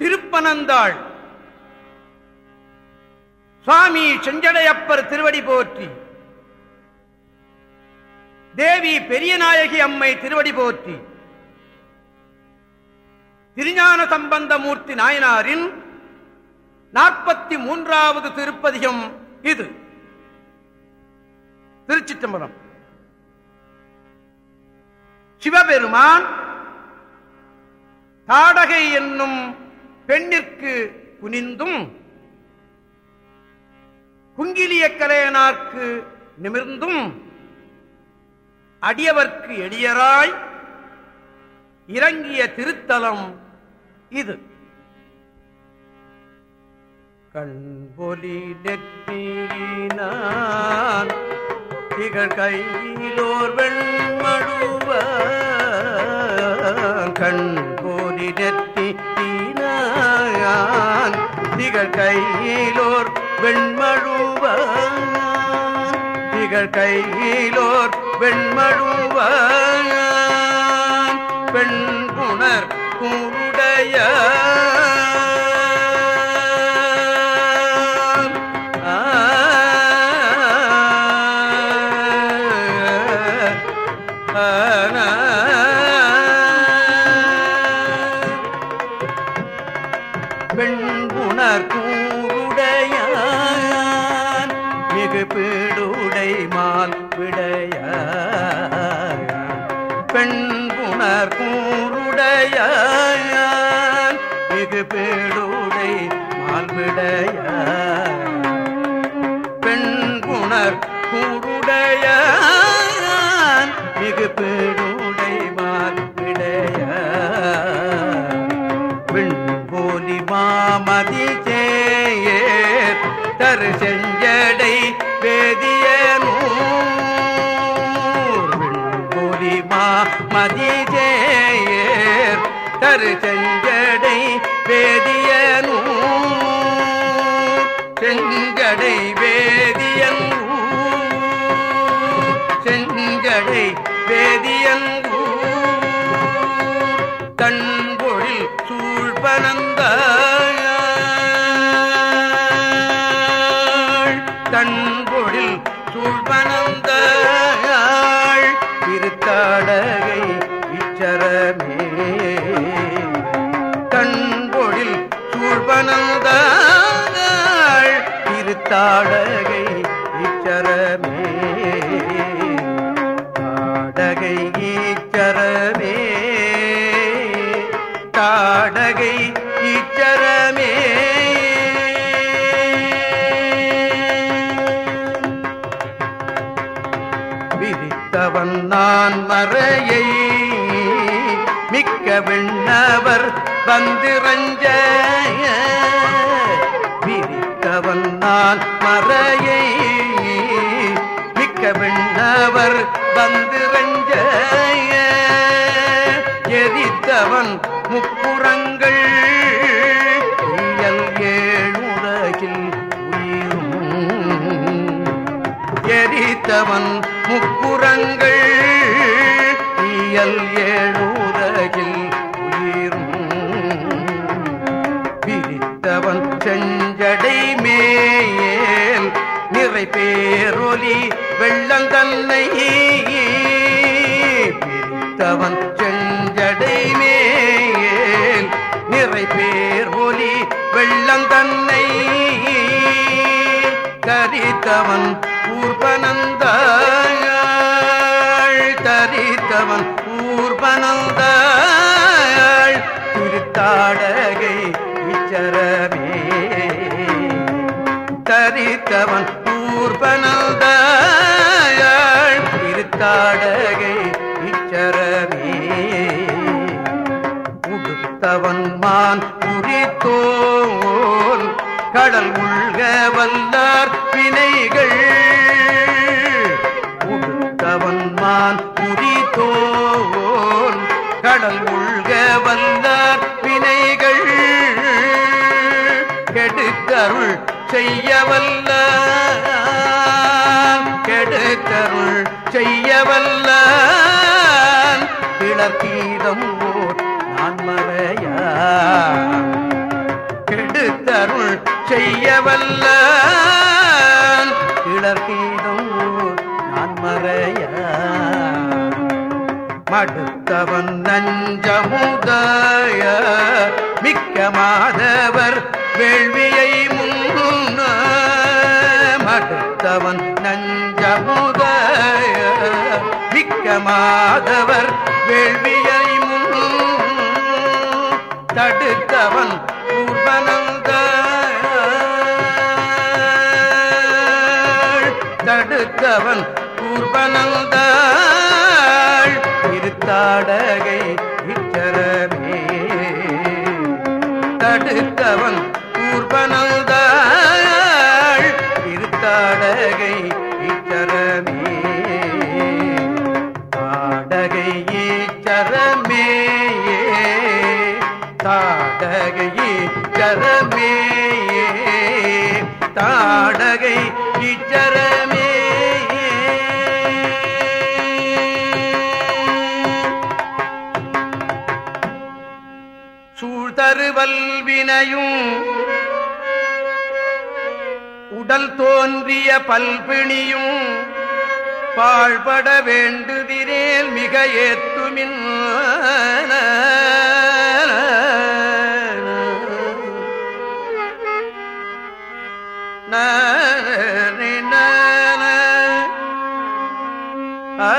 திருப்பனந்தாள். சுவாமி செஞ்சடையப்பர் திருவடி போற்றி. தேவி பெரியநாயகி அம்மை திருவடி போற்றி. திருஞான சம்பந்தமூர்த்தி நாயனாரின் நாற்பத்தி மூன்றாவது திருப்பதிகம் இது. திருச்சிற்றம்பலம். சிவபெருமான் தாடகை என்னும் பெண்ணிற்கு குனிந்தும் குங்கிலிய கலையனார்க்கு நிமிர்ந்தும் அடியவர்க்கு எளியராய் இறங்கிய திருத்தலம் இது. கண்பொலி நெற்றினான் திகழ் கையிலோர் வெண்மடுவார் திகழ் கையிலோர் வெண்மழுவ திகழ் கையிலோர் வெண்மழுவ பெண் குணர் கூடைய பெண்புணர் கூருடைய இது பேடுடை மால்விடைய பெண்புணர் கூருடைய மிகு பீடுடை திருத்தாடகை இச்சரமே தாடகை ஈச்சரமே. தாடகை ஈச்சரமே. விரித்தவன் நான் மறையை மிக்க விண்ணவர் விரித்தவன் நான் மறையை மிக்க விண்ணவர் வந்திரஞ்ச எரித்தவன் முப்புறங்கள் இயல் ஏழுலகில் உயிரும். எரித்தவன் Thank you. கடல் உள்க வல்லார் வினைகள். உடுத்தவன் புரி தோல் கடல் உள்க வல்லார் வினைகள். கெடுக்கருள் செய்யவல்ல கெடுக்கருள் செய்யவல்ல கிளர்த்தீதம் வல்ல கிளர்கீதும் நான் மறைய. மடுத்தவன் நஞ்சமுதாய. மிக்க மாதவர் வேள்வியை முன்ன. மடுத்தவன் நஞ்சமுதாய. மிக்க மாதவர் வேள்வியை முன். தடுத்தவன் உர்வனம் தடுத்தவன் பூர்வனந்த இருத்தாடகை சூழ்தருவல்வினையும் உடல் தோன்றிய பல்பிணியும் பாழ்பட வேண்டுதிரேல் மிக ஏத்துமின் ஆ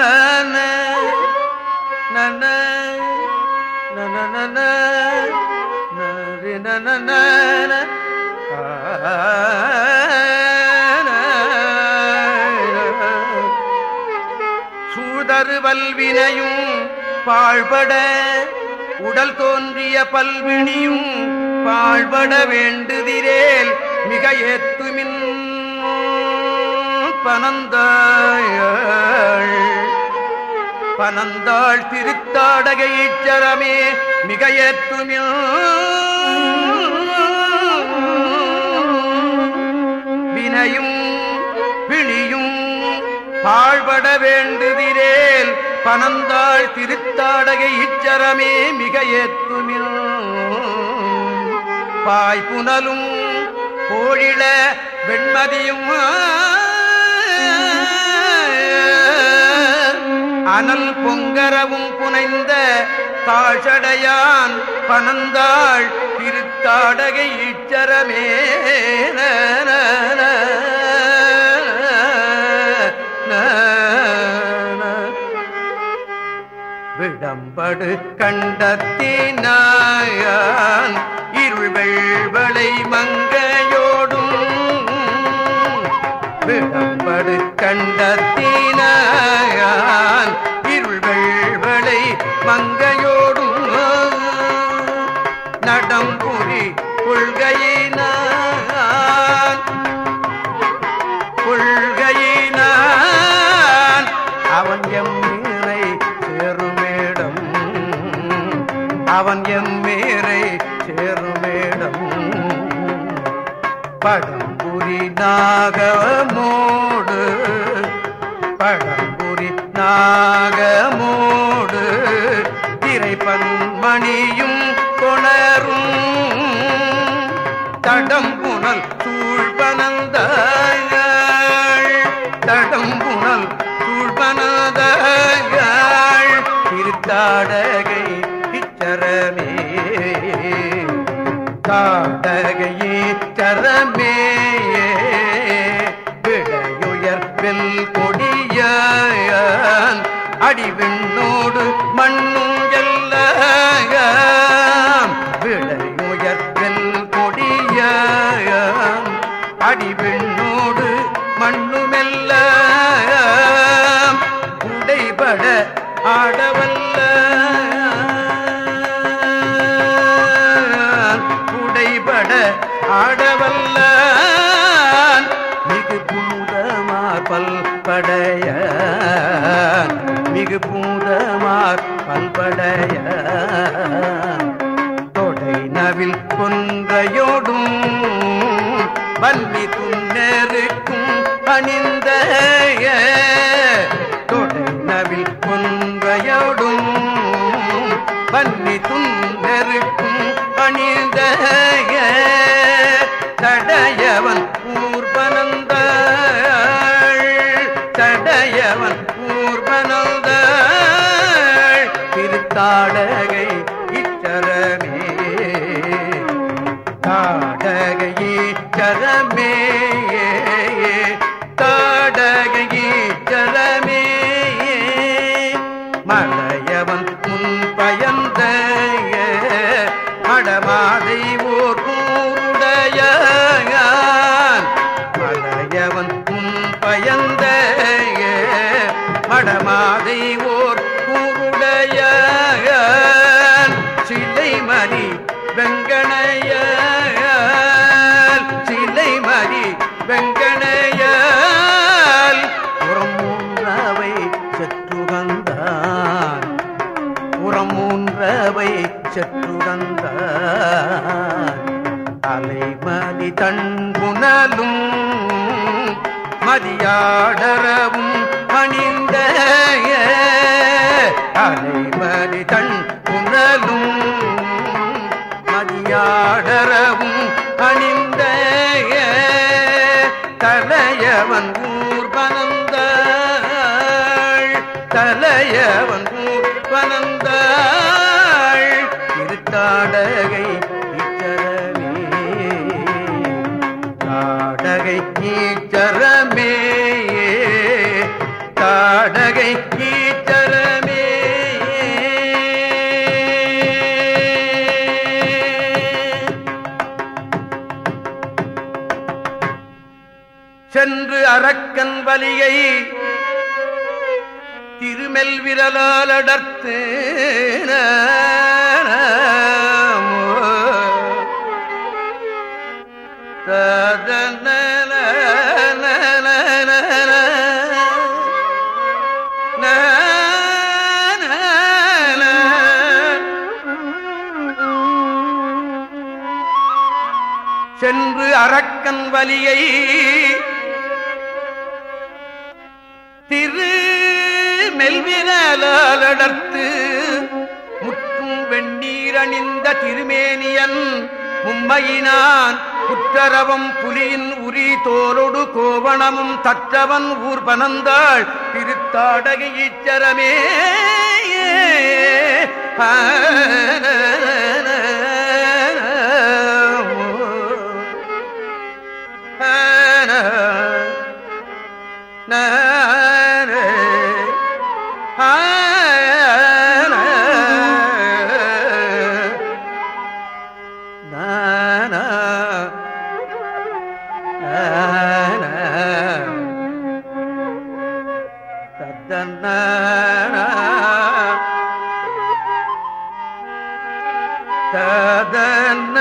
வல்வினையும் பாழ்பட உடல் தோன்றிய பல்வினியும் பாழ்பட வேண்டுதிரேல் மிக ஏத்துமின் பனந்தாள். பனந்தாள் திருத்தாடகை ஈச்சரமே மிக ஏத்துமின் பாழ்பட வேண்டுதிரேல் பனந்தாள் திருத்தாடகை இச்சரமே மிக ஏத்துமில். பாய் புனலும் கோழிள வெண்மதியும் அனல் பொங்கரவும் புனைந்த தாழ்சடையான் பனந்தாள் திருத்தாடகை இச்சரமே. இடம்படு கண்டத்தினாயான் இருள் வெள்வளை மங்கையோடும். இடம்படு படம்புரி நாகமோடு படம்புரி நாகமோடு திரைப்பன்மணியும் கொணரும். தடம்புணல் சூழ்பனந்த தடம்புணல் சூழ்பனதாள் திருத்தாடகை அடிவிண்ணோடு மிகு பூதமார் பல்படைய தொடை நவில் கொன்றையோடும் வல்லி துன்னருக்கும் அணிந்த தலையவன் ஊர் பனந்தாள் திருத்தாடகை இச்சரமே தாடகை ஈச்சரமே தாடகை ஈச்சரமே சென்று அரக்கன் வலியை திருமெல் விரலால் அடர்த்து சென்று அரக்கன் வலியை மெல்விரலால் முற்றும் வெண்ணீரணிந்த திருமேனியன் மும்மையினான் குற்றரவம் புலியின் உரி தோலொடு கோவணமும் தற்றவன் ஊர் பனந்தாள் திருத்தாடகை ஈச்சரமே. ததன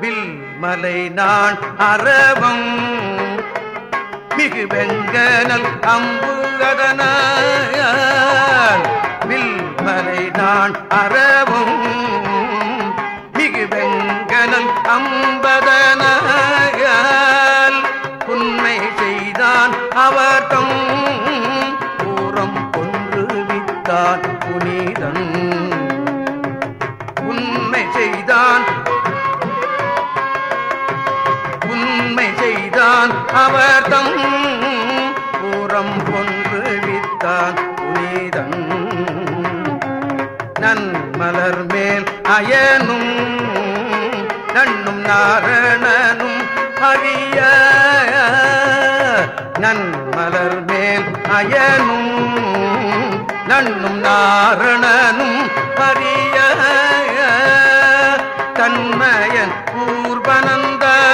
வில்மலை நான் அறவம் மிகு வெங்கனல் அம்பு வெங்கனல் புன்மை செய்தான் அவர் தம் பூரம் கொன்று வித்தான் புனிதன். உண்மை செய்தான் உண்மை செய்தான் அவர் தம் பூரம் கொன்று வித்தான் புனிதன். நன்மலர் மேல் அயன் காரணனும் அறிய நன்மலர் மேல் அயனும் நன்னும் நாரணனும் அறிய தன்மயன் பூர்வனந்தாள்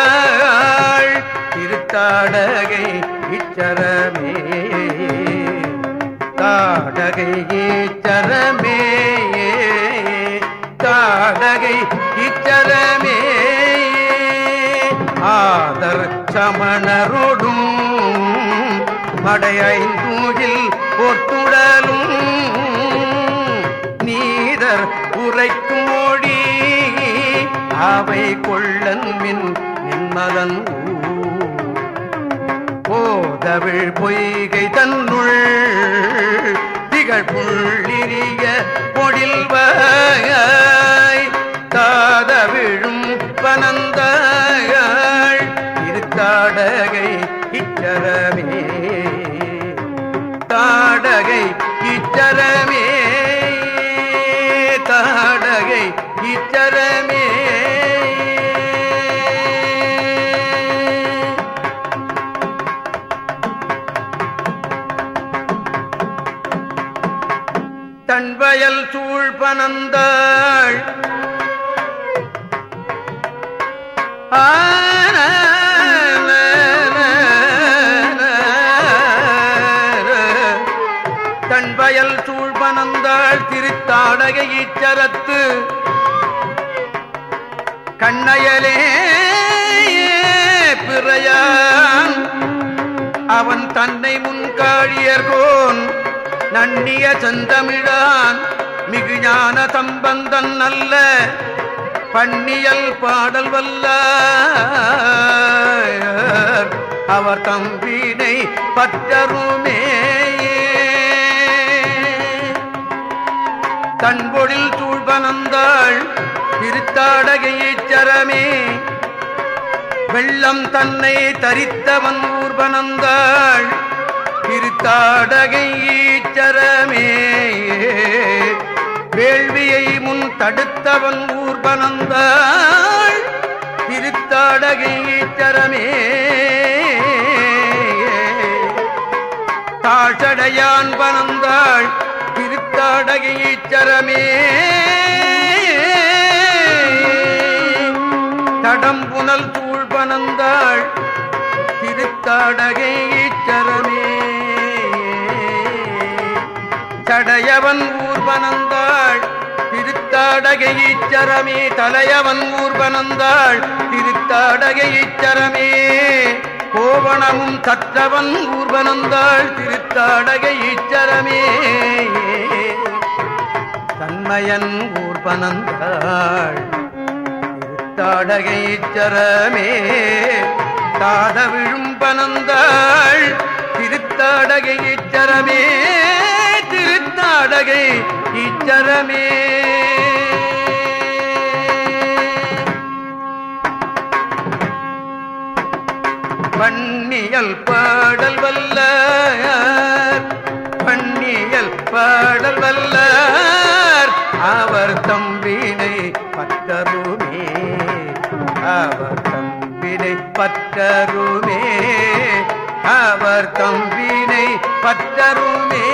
திருத்தாடகை இச்சரமே தாடகை இச்சரமே தாடகை சமணரோடும் மடையைந்தூகில் பொத்துடலும் நீதர் உரைக்கும் மொழி அவை கொள்ளன் மின் நின்மலன் போதவிழ் பொய்கை தன்னுள் திகழ் புள்ளிரிய பொடில்வாய் தாதவிழும் பனந்தாள் இச்சரமே தன்வயல் சூழ்பனந்தாள் தன்வயல் சூழ்பனந்தாள் திருத்தாடகை ஈச்சரத்து கண்ணயலே பிறையான். அவன் தன்னை முன்காழியர்கோன் நன்னிய செந்தமிழான். மிகு ஞான சம்பந்தன் நல்ல பண்ணியல் பாடல் வல்ல அவர் தம்பினை பற்றருமே. தன்பொழில் சூழ்பனந்தாள் திருத்தாடகையைச் சரமே வெள்ளம் தன்னை தரித்தவன் ஊர்வனந்தாள் திருத்தாடகை ஈச்சரமே. வேள்வியை முன் தடுத்தவன் ஊர்வனந்தாள் திருத்தாடகை ஈச்சரமே. தாழ்ச்சடையான் பனந்தாள் திருத்தாடகை பாடகை ஈச்சரமே தடையவன் ஊர்வனந்தாள் திருத்தாடகை ஈச்சரமே தலையவன் ஊர்வனந்தாள் திருத்தாடகை ஈச்சரமே கோவணமும் தற்றவன் ஊர்வனந்தாள் திருத்தாடகை ஈச்சரமே தன்மயன் ஊர்வனந்தாள் திருத்தாடகை ஈச்சரமே தாத விழும்பனந்தாள் திருத்தாடகை இச்சரமே திருத்தாடகை இச்சரமே. பண்ணியல் பாடல் வல்ல பண்ணியல் பாடல் வல்ல அவர் தம்பினை பற்றருமே அவர் தம்பினை பற்றருமே. அவர் தம்பினை பற்றருமே.